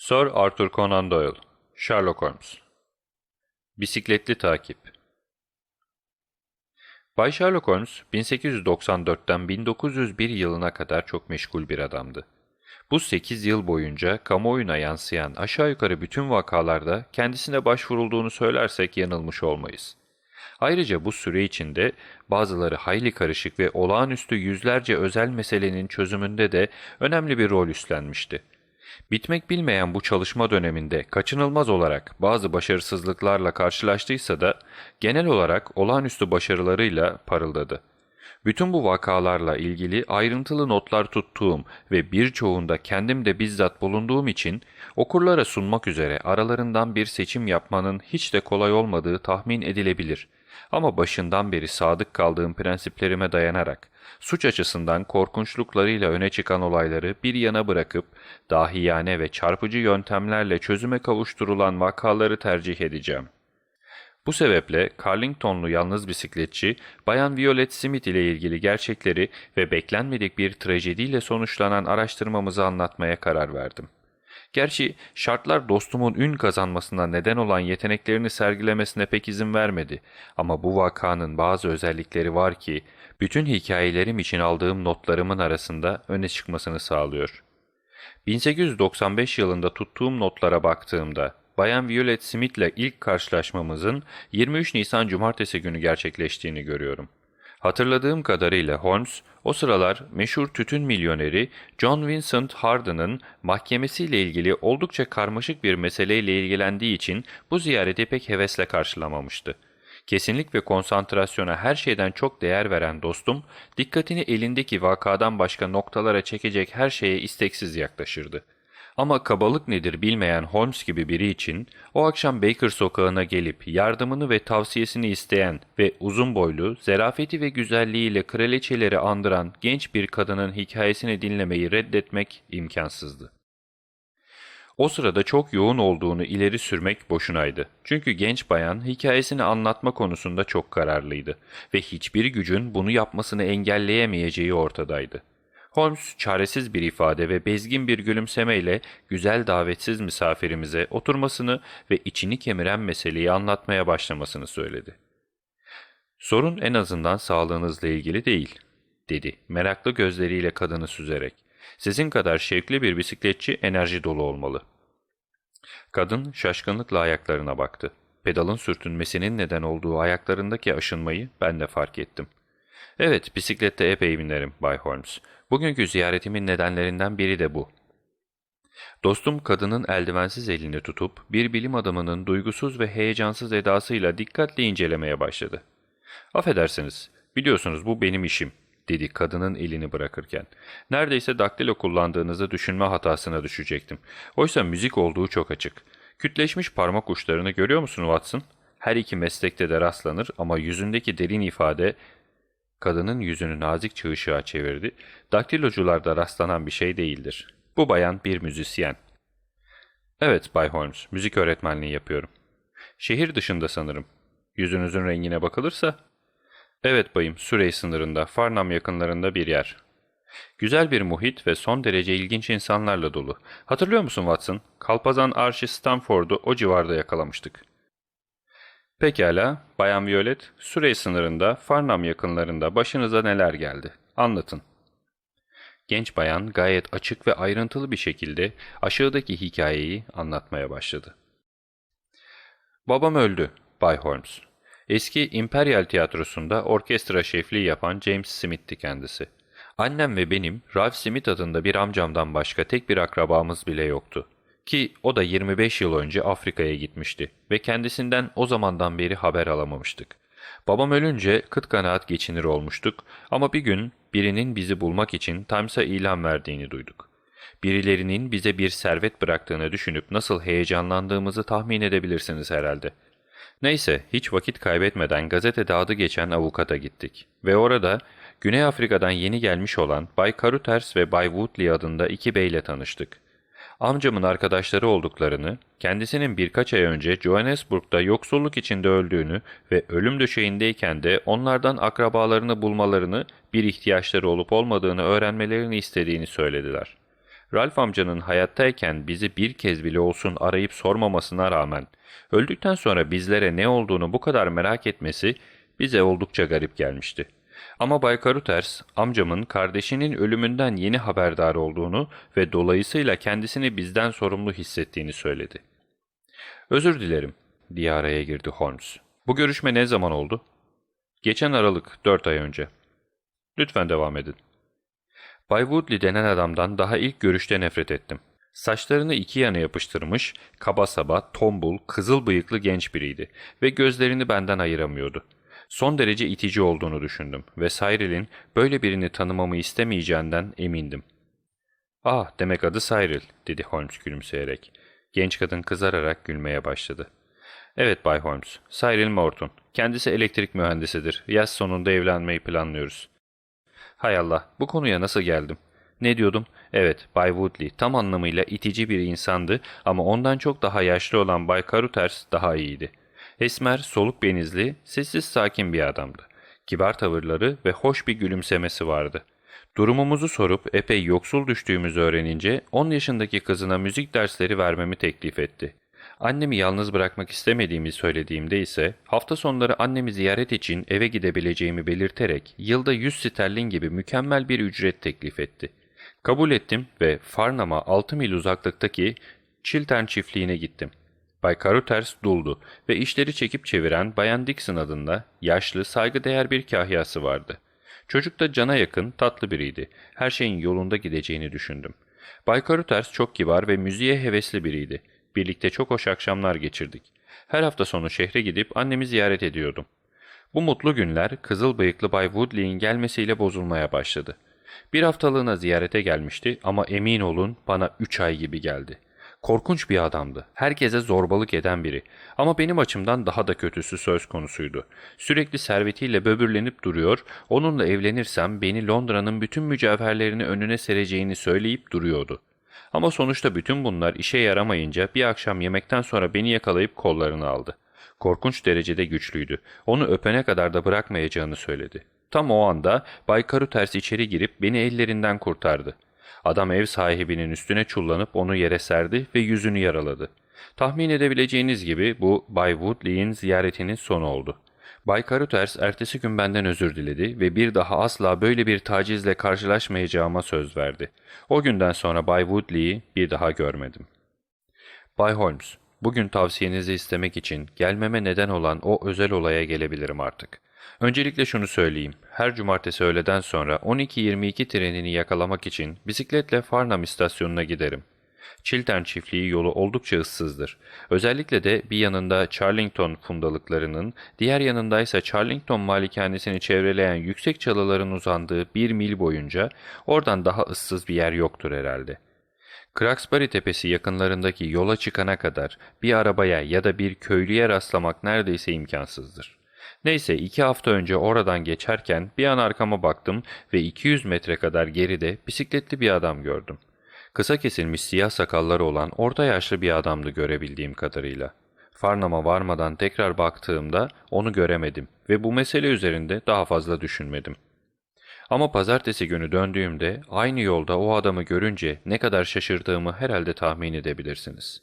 Sir Arthur Conan Doyle, Sherlock Holmes Bisikletli Takip Bay Sherlock Holmes, 1894'ten 1901 yılına kadar çok meşgul bir adamdı. Bu 8 yıl boyunca kamuoyuna yansıyan aşağı yukarı bütün vakalarda kendisine başvurulduğunu söylersek yanılmış olmayız. Ayrıca bu süre içinde bazıları hayli karışık ve olağanüstü yüzlerce özel meselenin çözümünde de önemli bir rol üstlenmişti. Bitmek bilmeyen bu çalışma döneminde kaçınılmaz olarak bazı başarısızlıklarla karşılaştıysa da genel olarak olağanüstü başarılarıyla parıldadı. Bütün bu vakalarla ilgili ayrıntılı notlar tuttuğum ve birçoğunda kendim de bizzat bulunduğum için okurlara sunmak üzere aralarından bir seçim yapmanın hiç de kolay olmadığı tahmin edilebilir. Ama başından beri sadık kaldığım prensiplerime dayanarak suç açısından korkunçluklarıyla öne çıkan olayları bir yana bırakıp dahiyane ve çarpıcı yöntemlerle çözüme kavuşturulan vakaları tercih edeceğim. Bu sebeple Carlingtonlu yalnız bisikletçi Bayan Violet Smith ile ilgili gerçekleri ve beklenmedik bir trajediyle sonuçlanan araştırmamızı anlatmaya karar verdim. Gerçi şartlar dostumun ün kazanmasına neden olan yeteneklerini sergilemesine pek izin vermedi ama bu vakanın bazı özellikleri var ki bütün hikayelerim için aldığım notlarımın arasında öne çıkmasını sağlıyor. 1895 yılında tuttuğum notlara baktığımda Bayan Violet Smith ile ilk karşılaşmamızın 23 Nisan Cumartesi günü gerçekleştiğini görüyorum. Hatırladığım kadarıyla Holmes, o sıralar meşhur tütün milyoneri John Vincent Harden'ın mahkemesiyle ilgili oldukça karmaşık bir meseleyle ilgilendiği için bu ziyareti pek hevesle karşılamamıştı. Kesinlik ve konsantrasyona her şeyden çok değer veren dostum, dikkatini elindeki vakadan başka noktalara çekecek her şeye isteksiz yaklaşırdı. Ama kabalık nedir bilmeyen Holmes gibi biri için o akşam Baker sokağına gelip yardımını ve tavsiyesini isteyen ve uzun boylu, zerafeti ve güzelliğiyle kraliçeleri andıran genç bir kadının hikayesini dinlemeyi reddetmek imkansızdı. O sırada çok yoğun olduğunu ileri sürmek boşunaydı. Çünkü genç bayan hikayesini anlatma konusunda çok kararlıydı ve hiçbir gücün bunu yapmasını engelleyemeyeceği ortadaydı. Holmes çaresiz bir ifade ve bezgin bir gülümsemeyle güzel davetsiz misafirimize oturmasını ve içini kemiren meseleyi anlatmaya başlamasını söyledi. Sorun en azından sağlığınızla ilgili değil, dedi meraklı gözleriyle kadını süzerek. Sizin kadar şevkli bir bisikletçi enerji dolu olmalı. Kadın şaşkınlıkla ayaklarına baktı. Pedalın sürtünmesinin neden olduğu ayaklarındaki aşınmayı ben de fark ettim. Evet, bisiklette epey binerim Bay Holmes. Bugünkü ziyaretimin nedenlerinden biri de bu. Dostum kadının eldivensiz elini tutup bir bilim adamının duygusuz ve heyecansız edasıyla dikkatle incelemeye başladı. Affedersiniz, biliyorsunuz bu benim işim, dedi kadının elini bırakırken. Neredeyse daktilo kullandığınızı düşünme hatasına düşecektim. Oysa müzik olduğu çok açık. Kütleşmiş parmak uçlarını görüyor musun Watson? Her iki meslekte de rastlanır ama yüzündeki derin ifade Kadının yüzünü nazik ışığa çevirdi. Daktilocularda rastlanan bir şey değildir. Bu bayan bir müzisyen. Evet Bay Holmes, müzik öğretmenliği yapıyorum. Şehir dışında sanırım. Yüzünüzün rengine bakılırsa? Evet bayım, Surrey sınırında, Farnham yakınlarında bir yer. Güzel bir muhit ve son derece ilginç insanlarla dolu. Hatırlıyor musun Watson? Kalpazan Archie Stanford'u o civarda yakalamıştık. Pekala, Bayan Violet, Surrey sınırında, Farnham yakınlarında başınıza neler geldi? Anlatın. Genç bayan gayet açık ve ayrıntılı bir şekilde aşağıdaki hikayeyi anlatmaya başladı. Babam öldü, Bay Holmes. Eski İmperial Tiyatrosu'nda orkestra şefliği yapan James Smith'ti kendisi. Annem ve benim Ralph Smith adında bir amcamdan başka tek bir akrabamız bile yoktu. Ki o da 25 yıl önce Afrika'ya gitmişti ve kendisinden o zamandan beri haber alamamıştık. Babam ölünce kıt kanaat geçinir olmuştuk ama bir gün birinin bizi bulmak için Times'a ilan verdiğini duyduk. Birilerinin bize bir servet bıraktığını düşünüp nasıl heyecanlandığımızı tahmin edebilirsiniz herhalde. Neyse hiç vakit kaybetmeden gazetede adı geçen avukata gittik ve orada Güney Afrika'dan yeni gelmiş olan Bay Carruthers ve Bay Woodley adında iki beyle tanıştık amcamın arkadaşları olduklarını, kendisinin birkaç ay önce Johannesburg'da yoksulluk içinde öldüğünü ve ölüm döşeğindeyken de onlardan akrabalarını bulmalarını, bir ihtiyaçları olup olmadığını öğrenmelerini istediğini söylediler. Ralph amcanın hayattayken bizi bir kez bile olsun arayıp sormamasına rağmen öldükten sonra bizlere ne olduğunu bu kadar merak etmesi bize oldukça garip gelmişti. Ama Bay Karuters, amcamın kardeşinin ölümünden yeni haberdar olduğunu ve dolayısıyla kendisini bizden sorumlu hissettiğini söyledi. Özür dilerim, diye araya girdi Holmes. Bu görüşme ne zaman oldu? Geçen Aralık, dört ay önce. Lütfen devam edin. Bay Woodley denen adamdan daha ilk görüşte nefret ettim. Saçlarını iki yana yapıştırmış, kaba saba, tombul, kızıl bıyıklı genç biriydi ve gözlerini benden ayıramıyordu. Son derece itici olduğunu düşündüm ve Cyril'in böyle birini tanımamı istemeyeceğinden emindim. ''Ah, demek adı Cyril'' dedi Holmes gülümseyerek. Genç kadın kızararak gülmeye başladı. ''Evet Bay Holmes, Cyril Morton. Kendisi elektrik mühendisidir. Yaz sonunda evlenmeyi planlıyoruz.'' Hay Allah, bu konuya nasıl geldim? Ne diyordum? Evet, Bay Woodley tam anlamıyla itici bir insandı ama ondan çok daha yaşlı olan Bay Carruthers daha iyiydi. Esmer, soluk benizli, sessiz sakin bir adamdı. Kibar tavırları ve hoş bir gülümsemesi vardı. Durumumuzu sorup epey yoksul düştüğümüzü öğrenince 10 yaşındaki kızına müzik dersleri vermemi teklif etti. Annemi yalnız bırakmak istemediğimi söylediğimde ise hafta sonları annemi ziyaret için eve gidebileceğimi belirterek yılda 100 sterlin gibi mükemmel bir ücret teklif etti. Kabul ettim ve Farnham'a 6 mil uzaklıktaki Chiltern çiftliğine gittim. Bay Carruthers duldu ve işleri çekip çeviren Bayan Dixon adında yaşlı, saygıdeğer bir kahyası vardı. Çocuk da cana yakın, tatlı biriydi. Her şeyin yolunda gideceğini düşündüm. Bay Carruthers çok kibar ve müziğe hevesli biriydi. Birlikte çok hoş akşamlar geçirdik. Her hafta sonu şehre gidip annemi ziyaret ediyordum. Bu mutlu günler kızıl bıyıklı Bay Woodley'in gelmesiyle bozulmaya başladı. Bir haftalığına ziyarete gelmişti ama emin olun bana üç ay gibi geldi. Korkunç bir adamdı. Herkese zorbalık eden biri. Ama benim açımdan daha da kötüsü söz konusuydu. Sürekli servetiyle böbürlenip duruyor, onunla evlenirsem beni Londra'nın bütün mücevherlerini önüne sereceğini söyleyip duruyordu. Ama sonuçta bütün bunlar işe yaramayınca bir akşam yemekten sonra beni yakalayıp kollarını aldı. Korkunç derecede güçlüydü. Onu öpene kadar da bırakmayacağını söyledi. Tam o anda Bay Karuters içeri girip beni ellerinden kurtardı. Adam ev sahibinin üstüne çullanıp onu yere serdi ve yüzünü yaraladı. Tahmin edebileceğiniz gibi bu Bay Woodley'in ziyaretinin sonu oldu. Bay Carruthers ertesi gün benden özür diledi ve bir daha asla böyle bir tacizle karşılaşmayacağıma söz verdi. O günden sonra Bay Woodley'i bir daha görmedim. Bay Holmes, bugün tavsiyenizi istemek için gelmeme neden olan o özel olaya gelebilirim artık. Öncelikle şunu söyleyeyim. Her cumartesi öğleden sonra 12.22 trenini yakalamak için bisikletle Farnham istasyonuna giderim. Chiltern çiftliği yolu oldukça ıssızdır. Özellikle de bir yanında Charlington fundalıklarının, diğer yanında ise Charlington malikanesini çevreleyen yüksek çalıların uzandığı bir mil boyunca oradan daha ıssız bir yer yoktur herhalde. Cracksbury tepesi yakınlarındaki yola çıkana kadar bir arabaya ya da bir köylüye rastlamak neredeyse imkansızdır. Neyse iki hafta önce oradan geçerken bir an arkama baktım ve 200 metre kadar geride bisikletli bir adam gördüm. Kısa kesilmiş siyah sakalları olan orta yaşlı bir adamdı görebildiğim kadarıyla. Farnham'a varmadan tekrar baktığımda onu göremedim ve bu mesele üzerinde daha fazla düşünmedim. Ama pazartesi günü döndüğümde aynı yolda o adamı görünce ne kadar şaşırdığımı herhalde tahmin edebilirsiniz.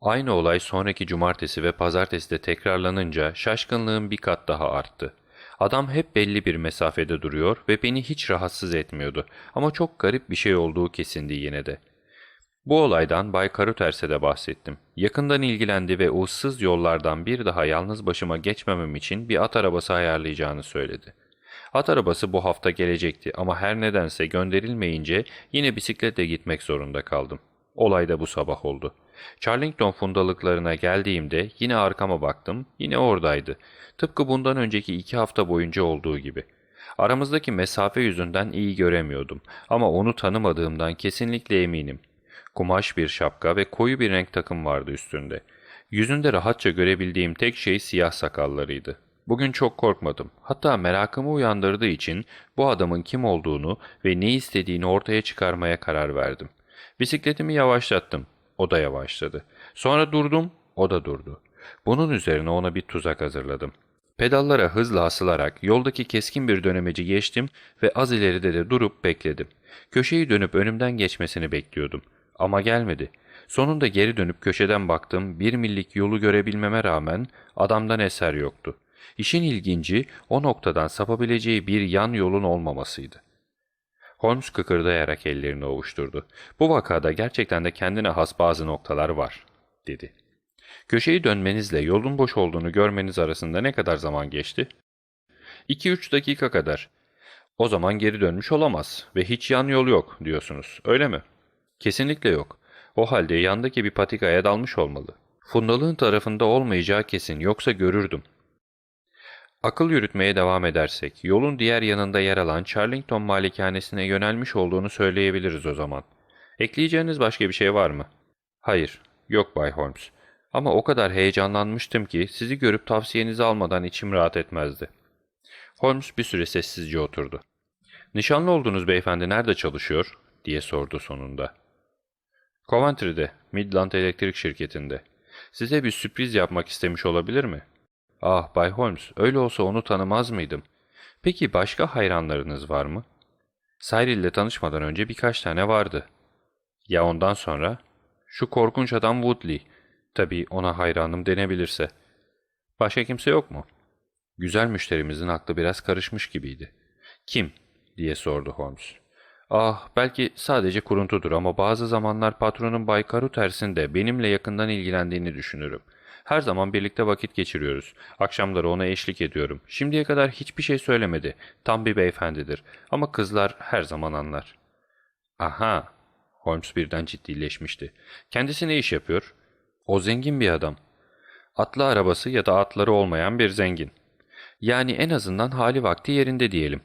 Aynı olay sonraki cumartesi ve pazartesi de tekrarlanınca şaşkınlığım bir kat daha arttı. Adam hep belli bir mesafede duruyor ve beni hiç rahatsız etmiyordu ama çok garip bir şey olduğu kesindi yine de. Bu olaydan Bay Karuters'e de bahsettim. Yakından ilgilendi ve ıssız yollardan bir daha yalnız başıma geçmemem için bir at arabası ayarlayacağını söyledi. At arabası bu hafta gelecekti ama her nedense gönderilmeyince yine bisikletle gitmek zorunda kaldım. Olay da bu sabah oldu. Charlington fundalıklarına geldiğimde yine arkama baktım, yine oradaydı. Tıpkı bundan önceki iki hafta boyunca olduğu gibi. Aramızdaki mesafe yüzünden iyi göremiyordum ama onu tanımadığımdan kesinlikle eminim. Kumaş bir şapka ve koyu bir renk takım vardı üstünde. Yüzünde rahatça görebildiğim tek şey siyah sakallarıydı. Bugün çok korkmadım. Hatta merakımı uyandırdığı için bu adamın kim olduğunu ve ne istediğini ortaya çıkarmaya karar verdim. Bisikletimi yavaşlattım. O da yavaşladı. Sonra durdum, o da durdu. Bunun üzerine ona bir tuzak hazırladım. Pedallara hızla asılarak yoldaki keskin bir dönemeci geçtim ve az ileride de durup bekledim. Köşeyi dönüp önümden geçmesini bekliyordum. Ama gelmedi. Sonunda geri dönüp köşeden baktım, bir millik yolu görebilmeme rağmen adamdan eser yoktu. İşin ilginci o noktadan sapabileceği bir yan yolun olmamasıydı. Holmes kıkırdayarak ellerini ovuşturdu. Bu vakada gerçekten de kendine has bazı noktalar var, dedi. Köşeyi dönmenizle yolun boş olduğunu görmeniz arasında ne kadar zaman geçti? 2-3 dakika kadar. O zaman geri dönmüş olamaz ve hiç yan yol yok diyorsunuz, öyle mi? Kesinlikle yok. O halde yandaki bir patikaya dalmış olmalı. Fundalığın tarafında olmayacağı kesin, yoksa görürdüm. Akıl yürütmeye devam edersek, yolun diğer yanında yer alan Charlington malikanesine yönelmiş olduğunu söyleyebiliriz o zaman. Ekleyeceğiniz başka bir şey var mı? Hayır, yok Bay Holmes. Ama o kadar heyecanlanmıştım ki sizi görüp tavsiyenizi almadan içim rahat etmezdi. Holmes bir süre sessizce oturdu. Nişanlı olduğunuz beyefendi nerede çalışıyor? diye sordu sonunda. Coventry'de, Midland Elektrik Şirketi'nde. Size bir sürpriz yapmak istemiş olabilir mi? Ah Bay Holmes, öyle olsa onu tanımaz mıydım? Peki başka hayranlarınız var mı? Cyril ile tanışmadan önce birkaç tane vardı. Ya ondan sonra? Şu korkunç adam Woodley. Tabii ona hayranım denebilirse. Başka kimse yok mu? Güzel müşterimizin aklı biraz karışmış gibiydi. Kim? diye sordu Holmes. Ah, belki sadece kuruntudur ama bazı zamanlar patronun Bay Karuters'in de benimle yakından ilgilendiğini düşünürüm. Her zaman birlikte vakit geçiriyoruz. Akşamları ona eşlik ediyorum. Şimdiye kadar hiçbir şey söylemedi. Tam bir beyefendidir. Ama kızlar her zaman anlar. Aha, Holmes birden ciddileşmişti. Kendisi ne iş yapıyor? O zengin bir adam. Atlı arabası ya da atları olmayan bir zengin. Yani en azından hali vakti yerinde diyelim.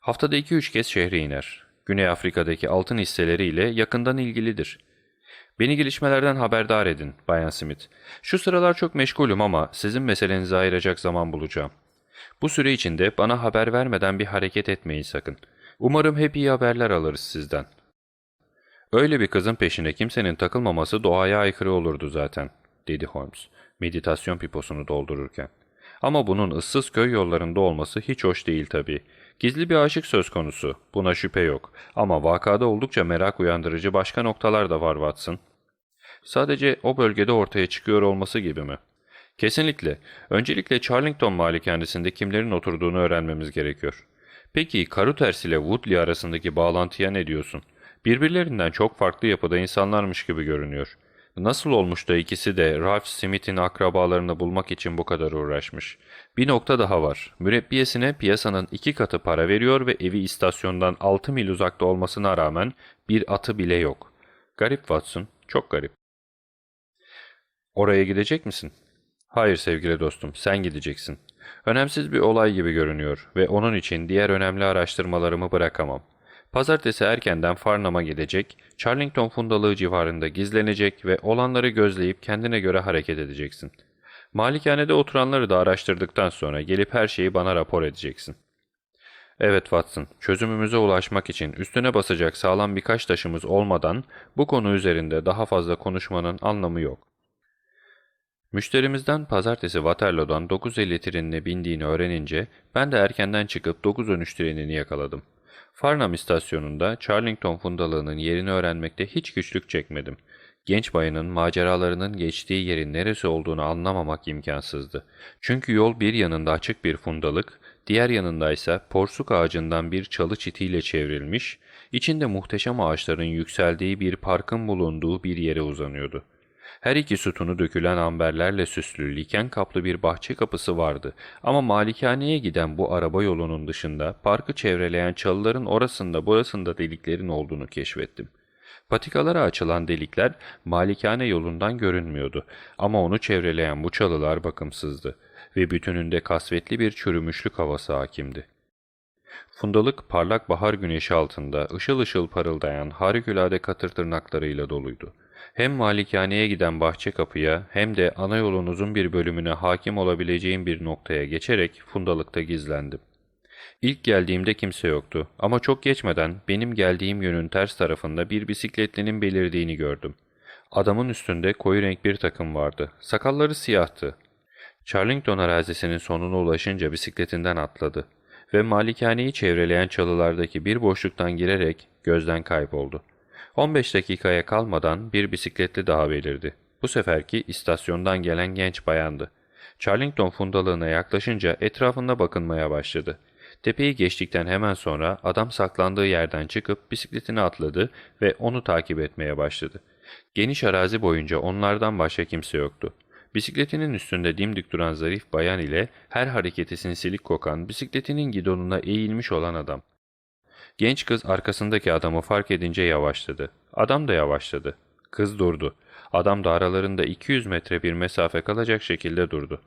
Haftada iki üç kez şehre iner. Güney Afrika'daki altın hisseleriyle yakından ilgilidir. Beni gelişmelerden haberdar edin, Bayan Smith. Şu sıralar çok meşgulüm ama sizin meselenize ayıracak zaman bulacağım. Bu süre içinde bana haber vermeden bir hareket etmeyin sakın. Umarım hep iyi haberler alırız sizden. Öyle bir kızın peşine kimsenin takılmaması doğaya aykırı olurdu zaten, dedi Holmes, meditasyon piposunu doldururken. Ama bunun ıssız köy yollarında olması hiç hoş değil tabii. Gizli bir aşık söz konusu, buna şüphe yok. Ama vakada oldukça merak uyandırıcı başka noktalar da var Watson. Sadece o bölgede ortaya çıkıyor olması gibi mi? Kesinlikle. Öncelikle Charlington malikanesinde kimlerin oturduğunu öğrenmemiz gerekiyor. Peki Karuters ile Woodley arasındaki bağlantıya ne diyorsun? Birbirlerinden çok farklı yapıda insanlarmış gibi görünüyor. Nasıl olmuş da ikisi de Ralph Smith'in akrabalarını bulmak için bu kadar uğraşmış? Bir nokta daha var. Mürebbiyesine piyasanın iki katı para veriyor ve evi istasyondan 6 mil uzakta olmasına rağmen bir atı bile yok. Garip Watson, çok garip. Oraya gidecek misin? Hayır sevgili dostum, sen gideceksin. Önemsiz bir olay gibi görünüyor ve onun için diğer önemli araştırmalarımı bırakamam. Pazartesi erkenden Farnham'a gidecek, Charlington fundalığı civarında gizlenecek ve olanları gözleyip kendine göre hareket edeceksin. Malikanede oturanları da araştırdıktan sonra gelip her şeyi bana rapor edeceksin. Evet Watson, çözümümüze ulaşmak için üstüne basacak sağlam birkaç taşımız olmadan bu konu üzerinde daha fazla konuşmanın anlamı yok. Müşterimizden pazartesi Waterloo'dan 9.50 trenine bindiğini öğrenince ben de erkenden çıkıp 9.13 trenini yakaladım. Farnham istasyonunda Charlington fundalığının yerini öğrenmekte hiç güçlük çekmedim. Genç bayanın maceralarının geçtiği yerin neresi olduğunu anlamamak imkansızdı. Çünkü yol bir yanında açık bir fundalık, diğer yanında ise porsuk ağacından bir çalı çitiyle çevrilmiş, içinde muhteşem ağaçların yükseldiği bir parkın bulunduğu bir yere uzanıyordu. Her iki sütunu dökülen amberlerle süslü liken kaplı bir bahçe kapısı vardı ama malikaneye giden bu araba yolunun dışında parkı çevreleyen çalıların orasında burasında deliklerin olduğunu keşfettim. Patikalara açılan delikler malikane yolundan görünmüyordu ama onu çevreleyen bu çalılar bakımsızdı ve bütününde kasvetli bir çürümüşlük havası hakimdi. Fundalık parlak bahar güneşi altında ışıl ışıl parıldayan harikulade katır tırnaklarıyla doluydu. Hem malikaneye giden bahçe kapıya hem de ana yolun uzun bir bölümüne hakim olabileceğim bir noktaya geçerek fundalıkta gizlendim. İlk geldiğimde kimse yoktu ama çok geçmeden benim geldiğim yönün ters tarafında bir bisikletlinin belirdiğini gördüm. Adamın üstünde koyu renk bir takım vardı. Sakalları siyahtı. Charlington arazisinin sonuna ulaşınca bisikletinden atladı ve malikaneyi çevreleyen çalılardaki bir boşluktan girerek gözden kayboldu. 15 dakikaya kalmadan bir bisikletli daha belirdi. Bu seferki istasyondan gelen genç bayandı. Charlington fundalığına yaklaşınca etrafında bakınmaya başladı. Tepeyi geçtikten hemen sonra adam saklandığı yerden çıkıp bisikletine atladı ve onu takip etmeye başladı. Geniş arazi boyunca onlardan başka kimse yoktu. Bisikletinin üstünde dimdik duran zarif bayan ile her hareketi sinsilik kokan bisikletinin gidonuna eğilmiş olan adam. Genç kız arkasındaki adamı fark edince yavaşladı. Adam da yavaşladı. Kız durdu. Adam da aralarında 200 metre bir mesafe kalacak şekilde durdu.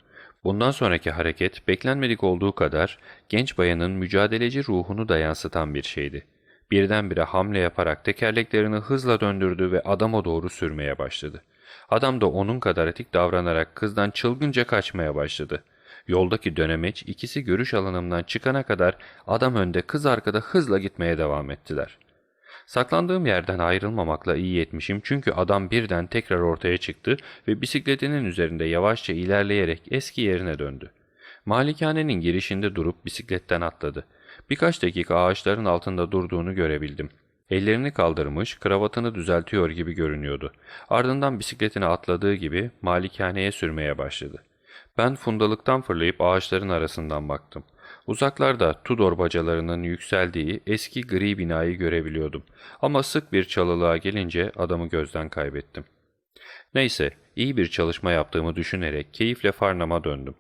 Bundan sonraki hareket beklenmedik olduğu kadar genç bayanın mücadeleci ruhunu da yansıtan bir şeydi. Birdenbire hamle yaparak tekerleklerini hızla döndürdü ve adama doğru sürmeye başladı. Adam da onun kadar etik davranarak kızdan çılgınca kaçmaya başladı. Yoldaki dönemeç ikisi görüş alanımdan çıkana kadar adam önde kız arkada hızla gitmeye devam ettiler. Saklandığım yerden ayrılmamakla iyi etmişim çünkü adam birden tekrar ortaya çıktı ve bisikletinin üzerinde yavaşça ilerleyerek eski yerine döndü. Malikanenin girişinde durup bisikletten atladı. Birkaç dakika ağaçların altında durduğunu görebildim. Ellerini kaldırmış, kravatını düzeltiyor gibi görünüyordu. Ardından bisikletine atladığı gibi malikaneye sürmeye başladı. Ben fundalıktan fırlayıp ağaçların arasından baktım. Uzaklarda Tudor bacalarının yükseldiği eski gri binayı görebiliyordum. Ama sık bir çalılığa gelince adamı gözden kaybettim. Neyse, iyi bir çalışma yaptığımı düşünerek keyifle Farnham'a döndüm.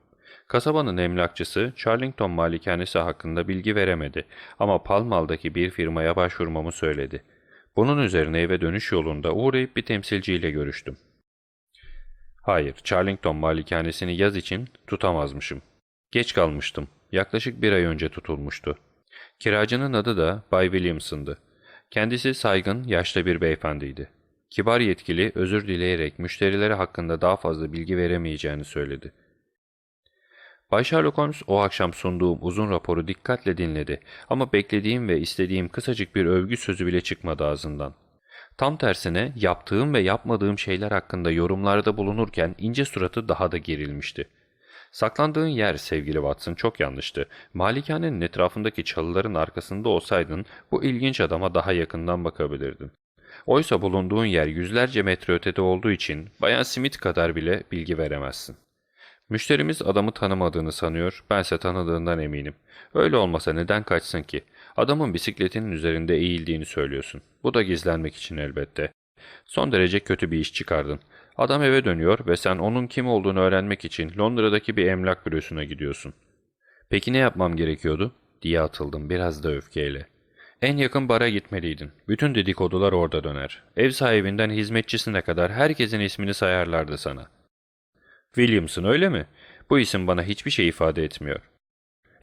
Kasabanın emlakçısı Charlington malikanesi hakkında bilgi veremedi ama Palmal'daki bir firmaya başvurmamı söyledi. Bunun üzerine eve dönüş yolunda uğrayıp bir temsilciyle görüştüm. Hayır, Charlington malikanesini yaz için tutamazmışım. Geç kalmıştım. Yaklaşık bir ay önce tutulmuştu. Kiracının adı da Bay Williamson'dı. Kendisi saygın, yaşlı bir beyefendiydi. Kibar yetkili özür dileyerek müşterileri hakkında daha fazla bilgi veremeyeceğini söyledi. Bay Sherlock Holmes o akşam sunduğum uzun raporu dikkatle dinledi ama beklediğim ve istediğim kısacık bir övgü sözü bile çıkmadı ağzından. Tam tersine yaptığım ve yapmadığım şeyler hakkında yorumlarda bulunurken ince suratı daha da gerilmişti. Saklandığın yer sevgili Watson çok yanlıştı. Malikanenin etrafındaki çalıların arkasında olsaydın bu ilginç adama daha yakından bakabilirdin. Oysa bulunduğun yer yüzlerce metre ötede olduğu için Bayan Smith kadar bile bilgi veremezsin. Müşterimiz adamı tanımadığını sanıyor, bense tanıdığından eminim. Öyle olmasa neden kaçsın ki? Adamın bisikletinin üzerinde eğildiğini söylüyorsun. Bu da gizlenmek için elbette. Son derece kötü bir iş çıkardın. Adam eve dönüyor ve sen onun kim olduğunu öğrenmek için Londra'daki bir emlak bürosuna gidiyorsun. Peki ne yapmam gerekiyordu? diye atıldım biraz da öfkeyle. En yakın bara gitmeliydin. Bütün dedikodular orada döner. Ev sahibinden hizmetçisine kadar herkesin ismini sayarlardı sana. Williamson öyle mi? Bu isim bana hiçbir şey ifade etmiyor.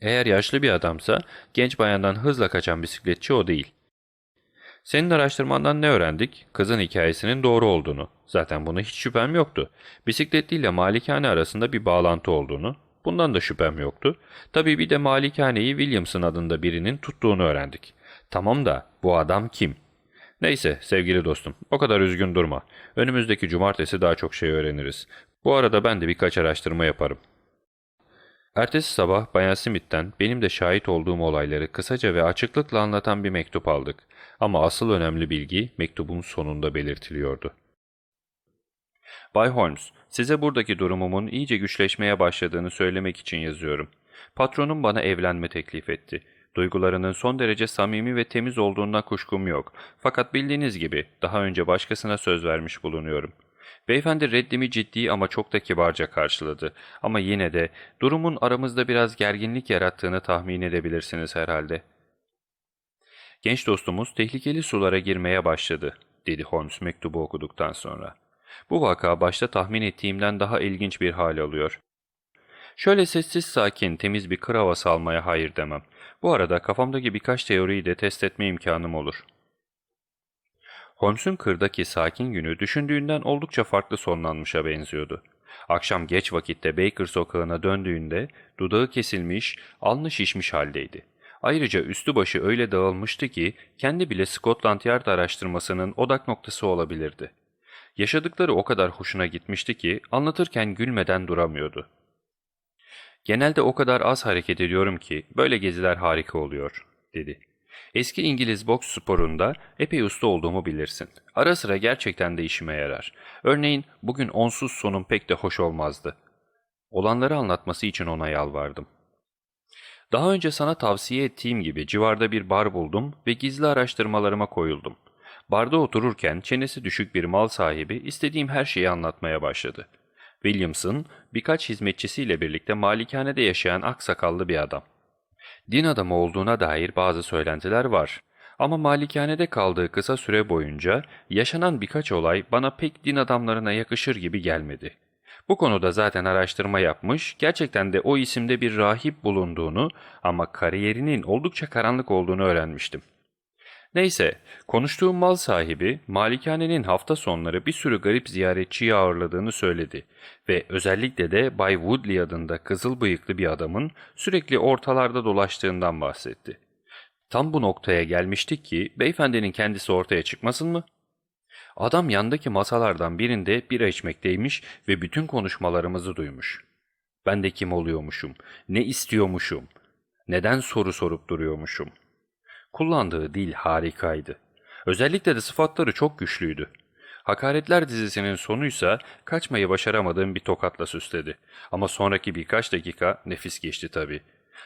Eğer yaşlı bir adamsa genç bayandan hızla kaçan bisikletçi o değil. Senin araştırmandan ne öğrendik? Kızın hikayesinin doğru olduğunu. Zaten buna hiç şüphem yoktu. Bisikletliyle malikane arasında bir bağlantı olduğunu. Bundan da şüphem yoktu. Tabii bir de malikaneyi Williamson adında birinin tuttuğunu öğrendik. Tamam da bu adam kim? Neyse sevgili dostum o kadar üzgün durma. Önümüzdeki cumartesi daha çok şey öğreniriz. Bu arada ben de birkaç araştırma yaparım. Ertesi sabah Bayan Smith'ten benim de şahit olduğum olayları kısaca ve açıklıkla anlatan bir mektup aldık. Ama asıl önemli bilgi mektubun sonunda belirtiliyordu. Bay Holmes, size buradaki durumumun iyice güçleşmeye başladığını söylemek için yazıyorum. Patronum bana evlenme teklif etti. Duygularının son derece samimi ve temiz olduğundan kuşkum yok. Fakat bildiğiniz gibi daha önce başkasına söz vermiş bulunuyorum. Beyefendi reddimi ciddi ama çok da kibarca karşıladı. Ama yine de durumun aramızda biraz gerginlik yarattığını tahmin edebilirsiniz herhalde. Genç dostumuz tehlikeli sulara girmeye başladı, dedi Holmes mektubu okuduktan sonra. Bu vaka başta tahmin ettiğimden daha ilginç bir hal alıyor. Şöyle sessiz sakin, temiz bir kır havası almaya hayır demem. Bu arada kafamdaki birkaç teoriyi de test etme imkanım olur. Holmes'un kırdaki sakin günü düşündüğünden oldukça farklı sonlanmışa benziyordu. Akşam geç vakitte Baker sokağına döndüğünde dudağı kesilmiş, alnı şişmiş haldeydi. Ayrıca üstü başı öyle dağılmıştı ki kendi bile Scotland Yard araştırmasının odak noktası olabilirdi. Yaşadıkları o kadar hoşuna gitmişti ki anlatırken gülmeden duramıyordu. Genelde o kadar az hareket ediyorum ki böyle geziler harika oluyor, dedi. Eski İngiliz boks sporunda epey usta olduğumu bilirsin. Ara sıra gerçekten de işime yarar. Örneğin bugün onsuz sonum pek de hoş olmazdı. Olanları anlatması için ona yalvardım. Daha önce sana tavsiye ettiğim gibi civarda bir bar buldum ve gizli araştırmalarıma koyuldum. Barda otururken çenesi düşük bir mal sahibi istediğim her şeyi anlatmaya başladı. Williamson birkaç hizmetçisiyle birlikte malikanede yaşayan aksakallı bir adam. Din adamı olduğuna dair bazı söylentiler var. Ama malikanede kaldığı kısa süre boyunca yaşanan birkaç olay bana pek din adamlarına yakışır gibi gelmedi. Bu konuda zaten araştırma yapmış, gerçekten de o isimde bir rahip bulunduğunu ama kariyerinin oldukça karanlık olduğunu öğrenmiştim. Neyse, konuştuğum mal sahibi malikanenin hafta sonları bir sürü garip ziyaretçiyi ağırladığını söyledi ve özellikle de Bay Woodley adında kızıl bıyıklı bir adamın sürekli ortalarda dolaştığından bahsetti. Tam bu noktaya gelmiştik ki beyefendinin kendisi ortaya çıkmasın mı? Adam yandaki masalardan birinde bira içmekteymiş ve bütün konuşmalarımızı duymuş. Ben de kim oluyormuşum, ne istiyormuşum, neden soru sorup duruyormuşum. Kullandığı dil harikaydı. Özellikle de sıfatları çok güçlüydü. Hakaretler dizisinin sonuysa kaçmayı başaramadığım bir tokatla süsledi. Ama sonraki birkaç dakika nefis geçti tabii.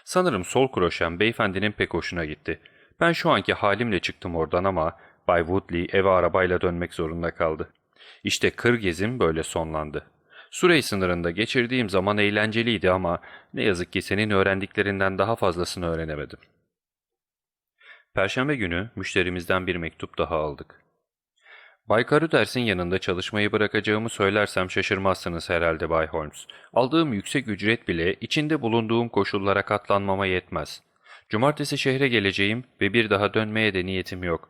Sanırım sol kroşem beyefendinin pek hoşuna gitti. Ben şu anki halimle çıktım oradan ama Bay Woodley eve arabayla dönmek zorunda kaldı. İşte kır gezim böyle sonlandı. Surey sınırında geçirdiğim zaman eğlenceliydi ama ne yazık ki senin öğrendiklerinden daha fazlasını öğrenemedim. Perşembe günü müşterimizden bir mektup daha aldık. Bay Karuders'in yanında çalışmayı bırakacağımı söylersem şaşırmazsınız herhalde Bay Holmes. Aldığım yüksek ücret bile içinde bulunduğum koşullara katlanmama yetmez. Cumartesi şehre geleceğim ve bir daha dönmeye de niyetim yok.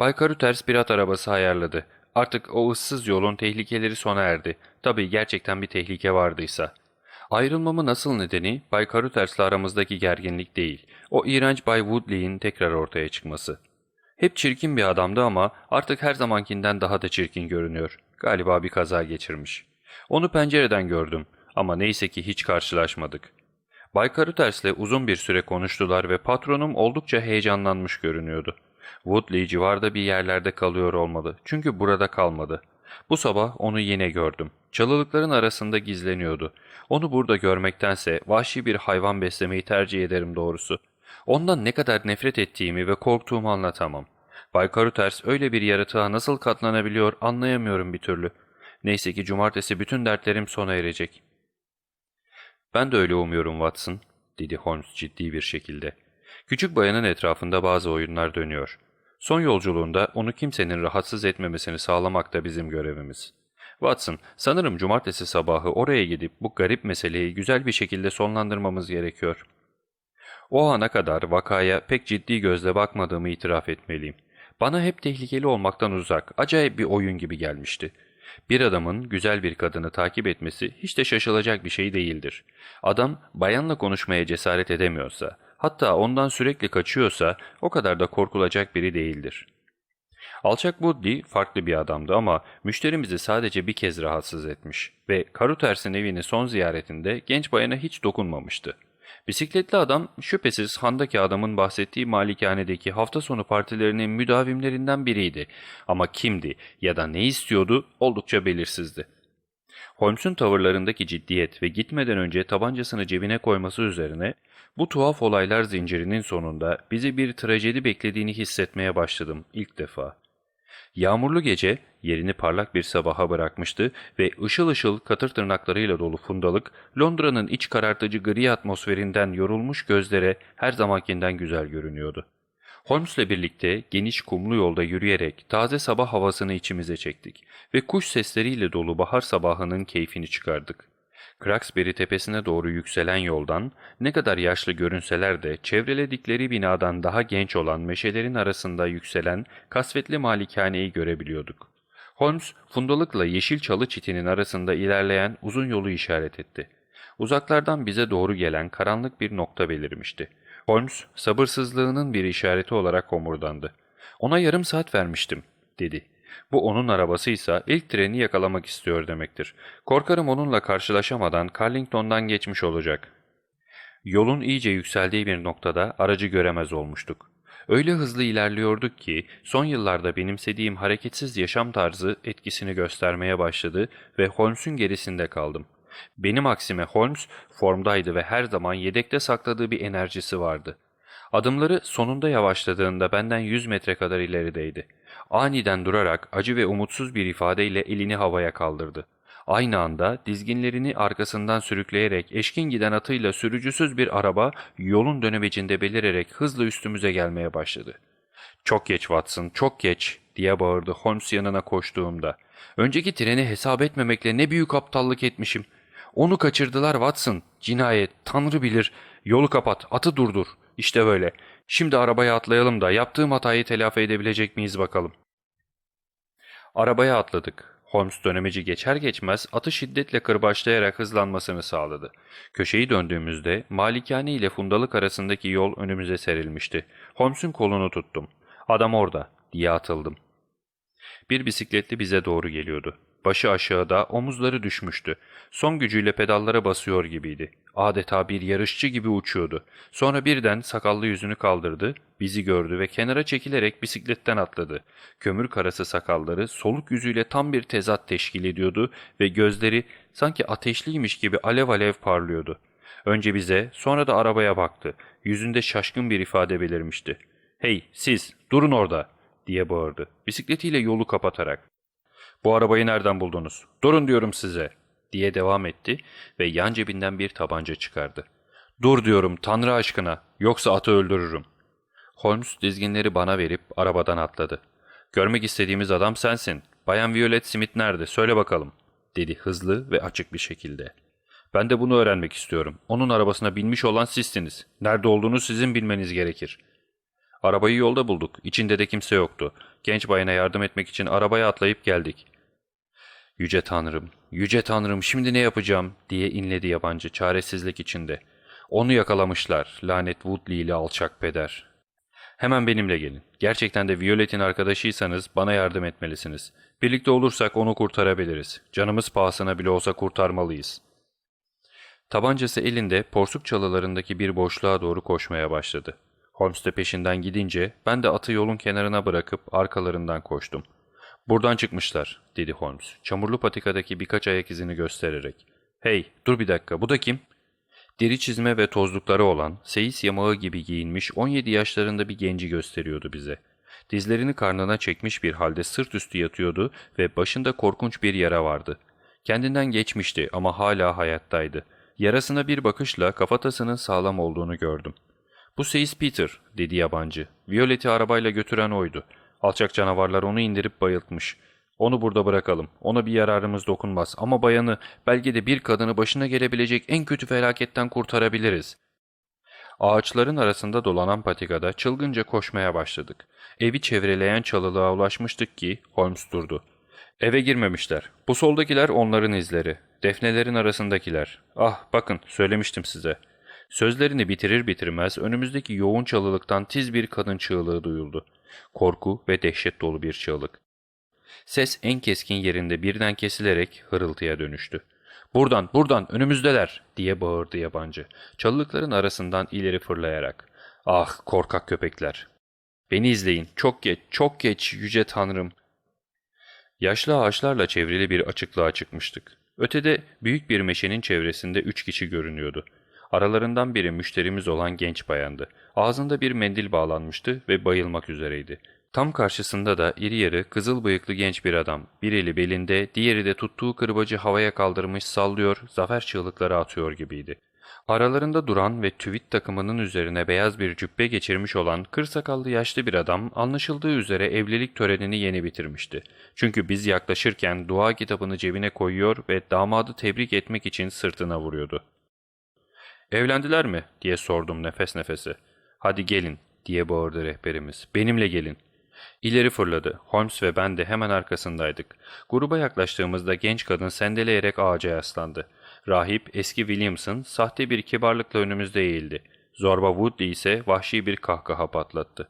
Bay Karuters bir at arabası ayarladı. Artık o ıssız yolun tehlikeleri sona erdi. Tabii gerçekten bir tehlike vardıysa. Ayrılmamın asıl nedeni Bay Karuters'la aramızdaki gerginlik değil. O iğrenç Bay Woodley'in tekrar ortaya çıkması. Hep çirkin bir adamdı ama artık her zamankinden daha da çirkin görünüyor. Galiba bir kaza geçirmiş. Onu pencereden gördüm ama neyse ki hiç karşılaşmadık. Bay Karuters'le uzun bir süre konuştular ve patronum oldukça heyecanlanmış görünüyordu. Woodley civarda bir yerlerde kalıyor olmalı çünkü burada kalmadı. Bu sabah onu yine gördüm. Çalılıkların arasında gizleniyordu. Onu burada görmektense vahşi bir hayvan beslemeyi tercih ederim doğrusu. Ondan ne kadar nefret ettiğimi ve korktuğumu anlatamam. Bay Karuters öyle bir yaratığa nasıl katlanabiliyor anlayamıyorum bir türlü. Neyse ki cumartesi bütün dertlerim sona erecek. Ben de öyle umuyorum Watson, dedi Holmes ciddi bir şekilde. Küçük bayanın etrafında bazı oyunlar dönüyor. Son yolculuğunda onu kimsenin rahatsız etmemesini sağlamak da bizim görevimiz. Watson, sanırım cumartesi sabahı oraya gidip bu garip meseleyi güzel bir şekilde sonlandırmamız gerekiyor. O ana kadar vakaya pek ciddi gözle bakmadığımı itiraf etmeliyim. Bana hep tehlikeli olmaktan uzak, acayip bir oyun gibi gelmişti. Bir adamın güzel bir kadını takip etmesi hiç de şaşılacak bir şey değildir. Adam bayanla konuşmaya cesaret edemiyorsa, hatta ondan sürekli kaçıyorsa o kadar da korkulacak biri değildir. Alçak Woodley farklı bir adamdı ama müşterimizi sadece bir kez rahatsız etmiş ve Karuters'in evini son ziyaretinde genç bayana hiç dokunmamıştı. Bisikletli adam şüphesiz handaki adamın bahsettiği malikanedeki hafta sonu partilerinin müdavimlerinden biriydi ama kimdi ya da ne istiyordu oldukça belirsizdi. Holmes'un tavırlarındaki ciddiyet ve gitmeden önce tabancasını cebine koyması üzerine bu tuhaf olaylar zincirinin sonunda bizi bir trajedi beklediğini hissetmeye başladım ilk defa. Yağmurlu gece yerini parlak bir sabaha bırakmıştı ve ışıl ışıl katır tırnaklarıyla dolu fundalık Londra'nın iç karartıcı gri atmosferinden yorulmuş gözlere her zamankinden güzel görünüyordu. Holmes'le birlikte geniş kumlu yolda yürüyerek taze sabah havasını içimize çektik ve kuş sesleriyle dolu bahar sabahının keyfini çıkardık. Cracksbury tepesine doğru yükselen yoldan ne kadar yaşlı görünseler de çevreledikleri binadan daha genç olan meşelerin arasında yükselen kasvetli malikaneyi görebiliyorduk. Holmes fundalıkla yeşil çalı çitinin arasında ilerleyen uzun yolu işaret etti. Uzaklardan bize doğru gelen karanlık bir nokta belirmişti. Holmes sabırsızlığının bir işareti olarak homurdandı. Ona yarım saat vermiştim, dedi. Bu onun arabasıysa ilk treni yakalamak istiyor demektir. Korkarım onunla karşılaşamadan Carlington'dan geçmiş olacak. Yolun iyice yükseldiği bir noktada aracı göremez olmuştuk. Öyle hızlı ilerliyorduk ki son yıllarda benimsediğim hareketsiz yaşam tarzı etkisini göstermeye başladı ve Holmes'un gerisinde kaldım. Benim aksime Holmes formdaydı ve her zaman yedekte sakladığı bir enerjisi vardı. Adımları sonunda yavaşladığında benden 100 metre kadar ilerideydi. Aniden durarak acı ve umutsuz bir ifadeyle elini havaya kaldırdı. Aynı anda dizginlerini arkasından sürükleyerek eşkin giden atıyla sürücüsüz bir araba yolun dönemecinde belirerek hızla üstümüze gelmeye başladı. ''Çok geç Watson, çok geç!'' diye bağırdı Holmes yanına koştuğumda. ''Önceki treni hesap etmemekle ne büyük aptallık etmişim. Onu kaçırdılar Watson. Cinayet, Tanrı bilir. Yolu kapat, atı durdur. İşte böyle. Şimdi arabaya atlayalım da yaptığım hatayı telafi edebilecek miyiz bakalım.'' Arabaya atladık. Holmes dönemeci geçer geçmez atı şiddetle kırbaçlayarak hızlanmasını sağladı. Köşeyi döndüğümüzde malikane ile fundalık arasındaki yol önümüze serilmişti. Holmes'un kolunu tuttum. Adam orada diye atıldım. Bir bisikletli bize doğru geliyordu. Başı aşağıda, omuzları düşmüştü. Son gücüyle pedallara basıyor gibiydi. Adeta bir yarışçı gibi uçuyordu. Sonra birden sakallı yüzünü kaldırdı, bizi gördü ve kenara çekilerek bisikletten atladı. Kömür karası sakalları soluk yüzüyle tam bir tezat teşkil ediyordu ve gözleri sanki ateşliymiş gibi alev alev parlıyordu. Önce bize, sonra da arabaya baktı. Yüzünde şaşkın bir ifade belirmişti. ''Hey siz, durun orada!'' diye bağırdı, bisikletiyle yolu kapatarak. ''Bu arabayı nereden buldunuz? Durun diyorum size.'' diye devam etti ve yan cebinden bir tabanca çıkardı. ''Dur diyorum Tanrı aşkına, yoksa atı öldürürüm.'' Holmes dizginleri bana verip arabadan atladı. ''Görmek istediğimiz adam sensin. Bayan Violet Smith nerede? Söyle bakalım.'' dedi hızlı ve açık bir şekilde. ''Ben de bunu öğrenmek istiyorum. Onun arabasına binmiş olan sizsiniz. Nerede olduğunu sizin bilmeniz gerekir.'' Arabayı yolda bulduk. İçinde de kimse yoktu. Genç bayana yardım etmek için arabaya atlayıp geldik. Yüce Tanrım, Yüce Tanrım şimdi ne yapacağım diye inledi yabancı çaresizlik içinde. Onu yakalamışlar lanet Woodley ile alçak peder. Hemen benimle gelin. Gerçekten de Violet'in arkadaşıysanız bana yardım etmelisiniz. Birlikte olursak onu kurtarabiliriz. Canımız pahasına bile olsa kurtarmalıyız. Tabancası elinde porsuk çalılarındaki bir boşluğa doğru koşmaya başladı. Holmes de peşinden gidince ben de atı yolun kenarına bırakıp arkalarından koştum. ''Buradan çıkmışlar.'' dedi Holmes, çamurlu patikadaki birkaç ayak izini göstererek. ''Hey, dur bir dakika, bu da kim?'' Deri çizme ve tozlukları olan, seyis yamağı gibi giyinmiş 17 yaşlarında bir genci gösteriyordu bize. Dizlerini karnına çekmiş bir halde sırt üstü yatıyordu ve başında korkunç bir yara vardı. Kendinden geçmişti ama hala hayattaydı. Yarasına bir bakışla kafatasının sağlam olduğunu gördüm. ''Bu Seyis Peter'' dedi yabancı. ''Violet'i arabayla götüren oydu. Alçak canavarlar onu indirip bayıltmış. Onu burada bırakalım. Ona bir yararımız dokunmaz. Ama bayanı, belki de bir kadını başına gelebilecek en kötü felaketten kurtarabiliriz. Ağaçların arasında dolanan patikada çılgınca koşmaya başladık. Evi çevreleyen çalılığa ulaşmıştık ki Holmes durdu. Eve girmemişler. Bu soldakiler onların izleri. Defnelerin arasındakiler. Ah bakın söylemiştim size. Sözlerini bitirir bitirmez önümüzdeki yoğun çalılıktan tiz bir kadın çığlığı duyuldu. Korku ve dehşet dolu bir çığlık. Ses en keskin yerinde birden kesilerek hırıltıya dönüştü. ''Buradan, buradan, önümüzdeler!'' diye bağırdı yabancı, çalılıkların arasından ileri fırlayarak. ''Ah, korkak köpekler! Beni izleyin, çok geç, çok geç, yüce tanrım!'' Yaşlı ağaçlarla çevrili bir açıklığa çıkmıştık. Ötede büyük bir meşenin çevresinde üç kişi görünüyordu. Aralarından biri müşterimiz olan genç bayandı. Ağzında bir mendil bağlanmıştı ve bayılmak üzereydi. Tam karşısında da iri yarı, kızıl bıyıklı genç bir adam. Bir eli belinde, diğeri de tuttuğu kırbacı havaya kaldırmış sallıyor, zafer çığlıkları atıyor gibiydi. Aralarında duran ve tüvit takımının üzerine beyaz bir cübbe geçirmiş olan kır sakallı yaşlı bir adam anlaşıldığı üzere evlilik törenini yeni bitirmişti. Çünkü biz yaklaşırken dua kitabını cebine koyuyor ve damadı tebrik etmek için sırtına vuruyordu. ''Evlendiler mi?'' diye sordum nefes nefese. ''Hadi gelin.'' diye bağırdı rehberimiz. ''Benimle gelin.'' İleri fırladı. Holmes ve ben de hemen arkasındaydık. Gruba yaklaştığımızda genç kadın sendeleyerek ağaca yaslandı. Rahip eski Williamson sahte bir kibarlıkla önümüzde eğildi. Zorba Woodley ise vahşi bir kahkaha patlattı.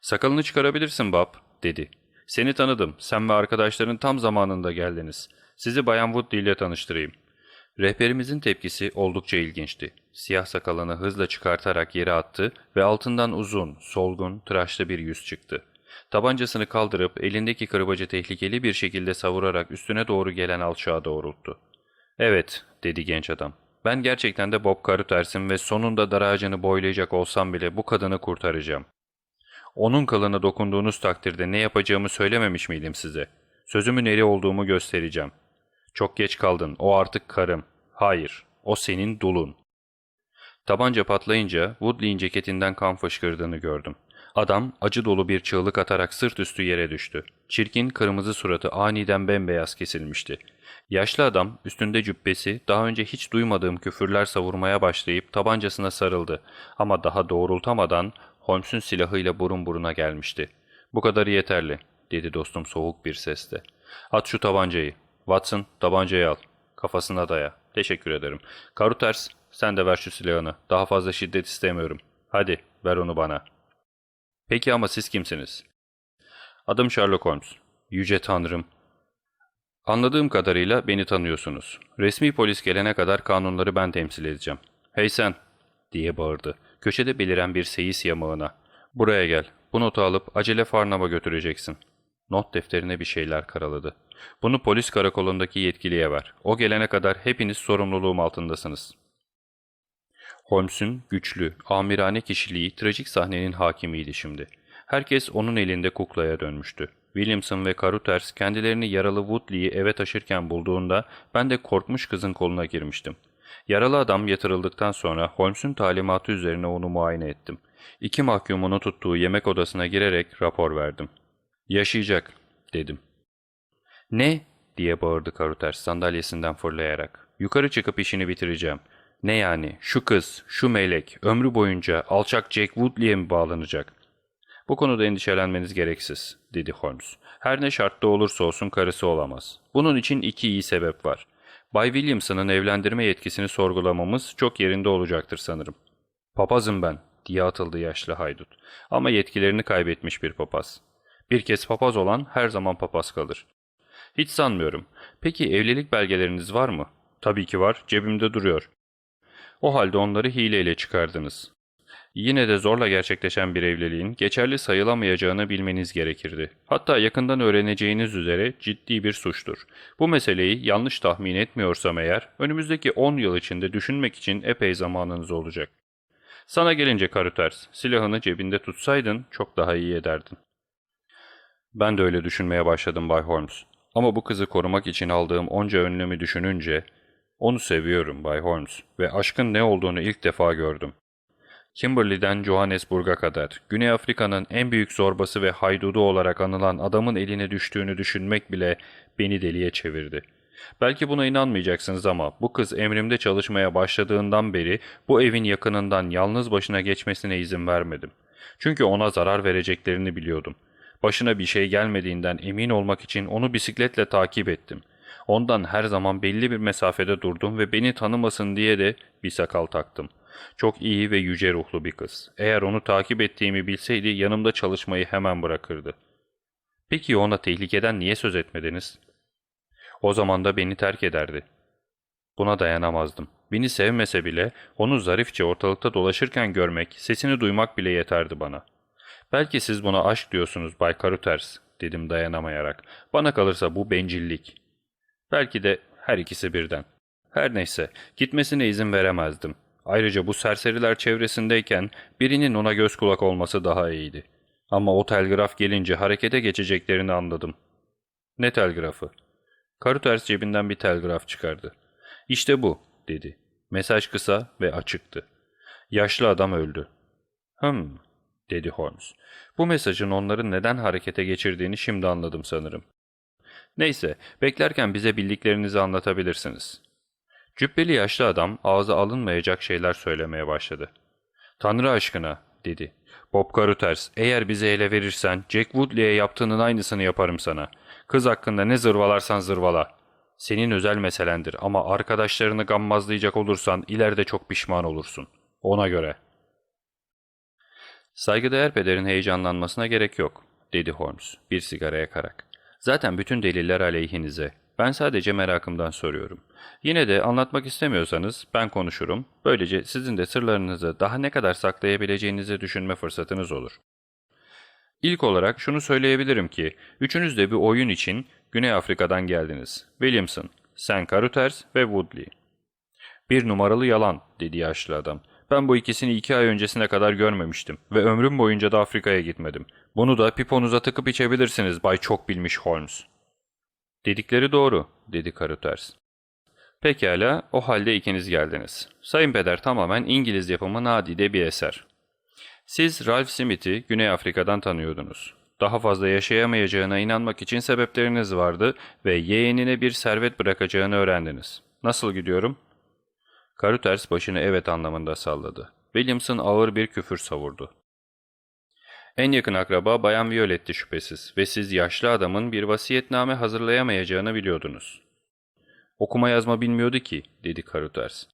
''Sakalını çıkarabilirsin Bob.'' dedi. ''Seni tanıdım. Sen ve arkadaşların tam zamanında geldiniz. Sizi Bayan Woodley ile tanıştırayım.'' Rehberimizin tepkisi oldukça ilginçti. Siyah sakalını hızla çıkartarak yere attı ve altından uzun, solgun, tıraşlı bir yüz çıktı. Tabancasını kaldırıp elindeki kırbacı tehlikeli bir şekilde savurarak üstüne doğru gelen alçağa doğrulttu. ''Evet'' dedi genç adam. ''Ben gerçekten de Bob Karuters'im ve sonunda dar ağacını boylayacak olsam bile bu kadını kurtaracağım. Onun kılına dokunduğunuz takdirde ne yapacağımı söylememiş miydim size? Sözümün eri olduğumu göstereceğim. Çok geç kaldın, o artık karım. Hayır, o senin dulun.'' Tabanca patlayınca Woodley'in ceketinden kan fışkırdığını gördüm. Adam acı dolu bir çığlık atarak sırt üstü yere düştü. Çirkin kırmızı suratı aniden bembeyaz kesilmişti. Yaşlı adam üstünde cübbesi daha önce hiç duymadığım küfürler savurmaya başlayıp tabancasına sarıldı. Ama daha doğrultamadan Holmes'un silahıyla burun buruna gelmişti. ''Bu kadarı yeterli.'' dedi dostum soğuk bir sesle. ''At şu tabancayı. Watson tabancayı al. Kafasına daya. Teşekkür ederim. Karuters sen de ver şu silahını. Daha fazla şiddet istemiyorum. Hadi ver onu bana.'' Peki ama siz kimsiniz? Adım Sherlock Holmes. Yüce Tanrım. Anladığım kadarıyla beni tanıyorsunuz. Resmi polis gelene kadar kanunları ben temsil edeceğim. Hey sen! diye bağırdı. Köşede beliren bir seyis yamağına. Buraya gel. Bu notu alıp acele Farnam'a götüreceksin. Not defterine bir şeyler karaladı. Bunu polis karakolundaki yetkiliye ver. O gelene kadar hepiniz sorumluluğum altındasınız. Holmes'un güçlü, amirane kişiliği trajik sahnenin hakimiydi şimdi. Herkes onun elinde kuklaya dönmüştü. Williamson ve Carruthers kendilerini yaralı Woodley'i eve taşırken bulduğunda ben de korkmuş kızın koluna girmiştim. Yaralı adam yatırıldıktan sonra Holmes'un talimatı üzerine onu muayene ettim. İki mahkumunu tuttuğu yemek odasına girerek rapor verdim. Yaşayacak, dedim. Ne? diye bağırdı Carruthers sandalyesinden fırlayarak. Yukarı çıkıp işini bitireceğim. Ne yani? Şu kız, şu melek, ömrü boyunca alçak Jack Woodley'e mi bağlanacak? Bu konuda endişelenmeniz gereksiz, dedi Holmes. Her ne şartta olursa olsun karısı olamaz. Bunun için iki iyi sebep var. Bay Williamson'ın evlendirme yetkisini sorgulamamız çok yerinde olacaktır sanırım. Papazım ben, diye atıldı yaşlı haydut. Ama yetkilerini kaybetmiş bir papaz. Bir kez papaz olan her zaman papaz kalır. Hiç sanmıyorum. Peki evlilik belgeleriniz var mı? Tabii ki var, cebimde duruyor. O halde onları hileyle çıkardınız. Yine de zorla gerçekleşen bir evliliğin geçerli sayılamayacağını bilmeniz gerekirdi. Hatta yakından öğreneceğiniz üzere ciddi bir suçtur. Bu meseleyi yanlış tahmin etmiyorsam eğer, önümüzdeki 10 yıl içinde düşünmek için epey zamanınız olacak. Sana gelince Karuters, silahını cebinde tutsaydın çok daha iyi ederdin. Ben de öyle düşünmeye başladım Bay Holmes. Ama bu kızı korumak için aldığım onca önlemi düşününce onu seviyorum Bay Holmes ve aşkın ne olduğunu ilk defa gördüm. Kimberley'den Johannesburg'a kadar Güney Afrika'nın en büyük zorbası ve haydudu olarak anılan adamın eline düştüğünü düşünmek bile beni deliye çevirdi. Belki buna inanmayacaksınız ama bu kız emrimde çalışmaya başladığından beri bu evin yakınından yalnız başına geçmesine izin vermedim. Çünkü ona zarar vereceklerini biliyordum. Başına bir şey gelmediğinden emin olmak için onu bisikletle takip ettim.'' Ondan her zaman belli bir mesafede durdum ve beni tanımasın diye de bir sakal taktım. Çok iyi ve yüce ruhlu bir kız. Eğer onu takip ettiğimi bilseydi yanımda çalışmayı hemen bırakırdı. Peki ona tehlikeden niye söz etmediniz? O zaman da beni terk ederdi. Buna dayanamazdım. Beni sevmese bile onu zarifçe ortalıkta dolaşırken görmek, sesini duymak bile yeterdi bana. Belki siz buna aşk diyorsunuz Bay Karuters, dedim dayanamayarak. Bana kalırsa bu bencillik. Belki de her ikisi birden. Her neyse, gitmesine izin veremezdim. Ayrıca bu serseriler çevresindeyken birinin ona göz kulak olması daha iyiydi. Ama o telgraf gelince harekete geçeceklerini anladım. Ne telgrafı? Karuters cebinden bir telgraf çıkardı. İşte bu, dedi. Mesaj kısa ve açıktı. Yaşlı adam öldü. Hım, dedi Holmes. Bu mesajın onları neden harekete geçirdiğini şimdi anladım sanırım. Neyse, beklerken bize bildiklerinizi anlatabilirsiniz. Cübbeli yaşlı adam ağza alınmayacak şeyler söylemeye başladı. Tanrı aşkına, dedi. Bob Carruthers, eğer bizi ele verirsen Jack Woodley'e yaptığının aynısını yaparım sana. Kız hakkında ne zırvalarsan zırvala. Senin özel meselendir ama arkadaşlarını gammazlayacak olursan ileride çok pişman olursun. Ona göre. Saygıdeğer pederin heyecanlanmasına gerek yok, dedi Holmes bir sigara yakarak. Zaten bütün deliller aleyhinize. Ben sadece merakımdan soruyorum. Yine de anlatmak istemiyorsanız ben konuşurum. Böylece sizin de sırlarınızı daha ne kadar saklayabileceğinizi düşünme fırsatınız olur. İlk olarak şunu söyleyebilirim ki, üçünüz de bir oyun için Güney Afrika'dan geldiniz. Williamson, Sen Carruthers ve Woodley. Bir numaralı yalan, dedi yaşlı adam. Ben bu ikisini iki ay öncesine kadar görmemiştim ve ömrüm boyunca da Afrika'ya gitmedim. Bunu da piponuza tıkıp içebilirsiniz Bay Çok Bilmiş Holmes. Dedikleri doğru, dedi Carruthers. Pekala, o halde ikiniz geldiniz. Sayın Peder tamamen İngiliz yapımı nadide bir eser. Siz Ralph Smith'i Güney Afrika'dan tanıyordunuz. Daha fazla yaşayamayacağına inanmak için sebepleriniz vardı ve yeğenine bir servet bırakacağını öğrendiniz. Nasıl gidiyorum? Carruthers başını evet anlamında salladı. Williamson ağır bir küfür savurdu. En yakın akraba Bayan Violet'ti şüphesiz ve siz yaşlı adamın bir vasiyetname hazırlayamayacağını biliyordunuz. Okuma yazma bilmiyordu ki, dedi Carruthers.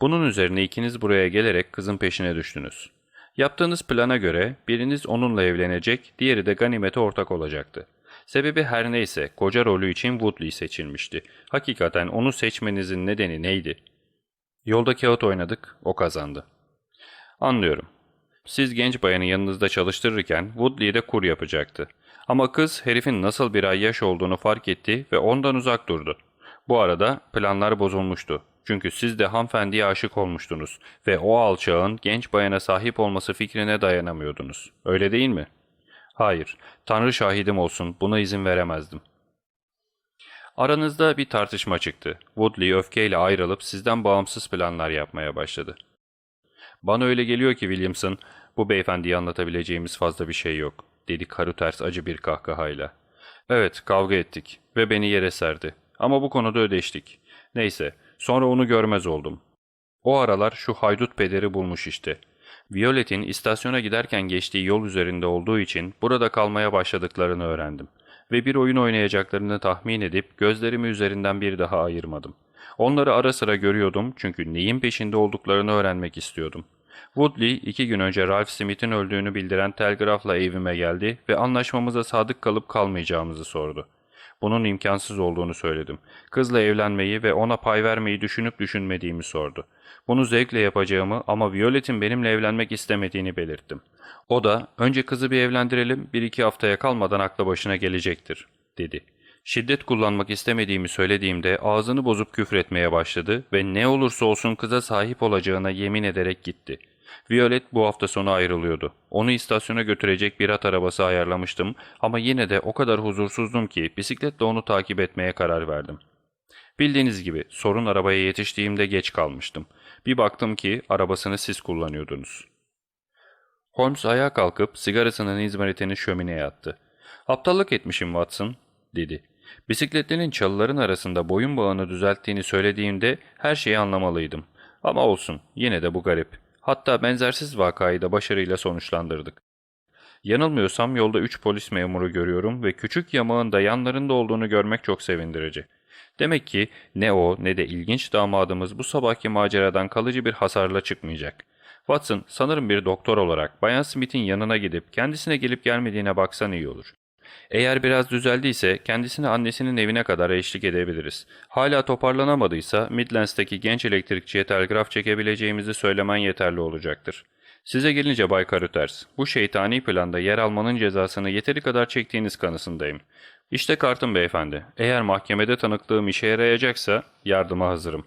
Bunun üzerine ikiniz buraya gelerek kızın peşine düştünüz. Yaptığınız plana göre biriniz onunla evlenecek, diğeri de ganimete ortak olacaktı. Sebebi her neyse koca rolü için Woodley seçilmişti. Hakikaten onu seçmenizin nedeni neydi? Yolda kağıt oynadık, o kazandı. Anlıyorum. Siz genç bayanı yanınızda çalıştırırken Woodley de kur yapacaktı. Ama kız herifin nasıl bir ay yaş olduğunu fark etti ve ondan uzak durdu. Bu arada planlar bozulmuştu. Çünkü siz de hanımefendiye aşık olmuştunuz ve o alçağın genç bayana sahip olması fikrine dayanamıyordunuz. Öyle değil mi? Hayır, Tanrı şahidim olsun buna izin veremezdim. Aranızda bir tartışma çıktı. Woodley öfkeyle ayrılıp sizden bağımsız planlar yapmaya başladı. Bana öyle geliyor ki Williamson, bu beyefendiye anlatabileceğimiz fazla bir şey yok, dedi karı ters acı bir kahkahayla. Evet, kavga ettik ve beni yere serdi. Ama bu konuda ödeştik. Neyse, sonra onu görmez oldum. O aralar şu haydut pederi bulmuş işte. Violet'in istasyona giderken geçtiği yol üzerinde olduğu için burada kalmaya başladıklarını öğrendim. Ve bir oyun oynayacaklarını tahmin edip gözlerimi üzerinden bir daha ayırmadım. Onları ara sıra görüyordum çünkü neyin peşinde olduklarını öğrenmek istiyordum. Woodley iki gün önce Ralph Smith'in öldüğünü bildiren telgrafla evime geldi ve anlaşmamıza sadık kalıp kalmayacağımızı sordu. Bunun imkansız olduğunu söyledim. Kızla evlenmeyi ve ona pay vermeyi düşünüp düşünmediğimi sordu. Bunu zevkle yapacağımı ama Violet'in benimle evlenmek istemediğini belirttim. O da önce kızı bir evlendirelim bir iki haftaya kalmadan akla başına gelecektir dedi. Şiddet kullanmak istemediğimi söylediğimde ağzını bozup küfretmeye başladı ve ne olursa olsun kıza sahip olacağına yemin ederek gitti. Violet bu hafta sonu ayrılıyordu. Onu istasyona götürecek bir at arabası ayarlamıştım ama yine de o kadar huzursuzdum ki bisikletle onu takip etmeye karar verdim. Bildiğiniz gibi sorun arabaya yetiştiğimde geç kalmıştım. Bir baktım ki arabasını siz kullanıyordunuz. Holmes ayağa kalkıp sigarasının izmaritini şömineye attı. Aptallık etmişim Watson, dedi. Bisikletlerin çalıların arasında boyun bağını düzelttiğini söylediğimde her şeyi anlamalıydım. Ama olsun, yine de bu garip. Hatta benzersiz vakayı da başarıyla sonuçlandırdık. Yanılmıyorsam yolda üç polis memuru görüyorum ve küçük yamağın da yanlarında olduğunu görmek çok sevindirici. Demek ki ne o ne de ilginç damadımız bu sabahki maceradan kalıcı bir hasarla çıkmayacak. Watson sanırım bir doktor olarak Bayan Smith'in yanına gidip kendisine gelip gelmediğine baksan iyi olur. Eğer biraz düzeldiyse kendisini annesinin evine kadar eşlik edebiliriz. Hala toparlanamadıysa Midlands'taki genç elektrikçiye telgraf çekebileceğimizi söylemen yeterli olacaktır. Size gelince Bay Carruthers, bu şeytani planda yer almanın cezasını yeteri kadar çektiğiniz kanısındayım. İşte kartım beyefendi. Eğer mahkemede tanıklığım işe yarayacaksa yardıma hazırım.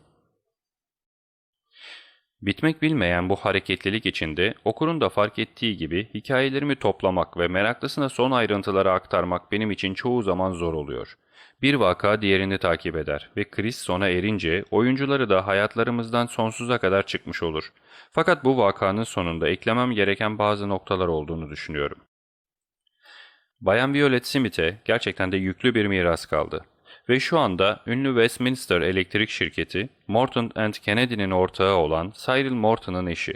Bitmek bilmeyen bu hareketlilik içinde okurun da fark ettiği gibi hikayelerimi toplamak ve meraklısına son ayrıntıları aktarmak benim için çoğu zaman zor oluyor. Bir vaka diğerini takip eder ve kriz sona erince oyuncuları da hayatlarımızdan sonsuza kadar çıkmış olur. Fakat bu vakanın sonunda eklemem gereken bazı noktalar olduğunu düşünüyorum. Bayan Violet Smith'e gerçekten de yüklü bir miras kaldı. Ve şu anda ünlü Westminster elektrik şirketi Morton and Kennedy'nin ortağı olan Cyril Morton'ın eşi.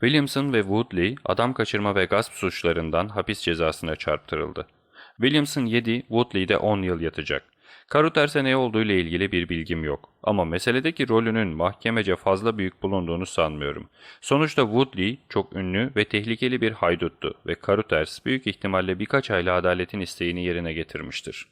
Williamson ve Woodley adam kaçırma ve gasp suçlarından hapis cezasına çarptırıldı. Williamson 7, Woodley de 10 yıl yatacak. Carruthers'e ne olduğu ile ilgili bir bilgim yok ama meseledeki rolünün mahkemece fazla büyük bulunduğunu sanmıyorum. Sonuçta Woodley çok ünlü ve tehlikeli bir hayduttu ve Caruthers büyük ihtimalle birkaç ayla adaletin isteğini yerine getirmiştir.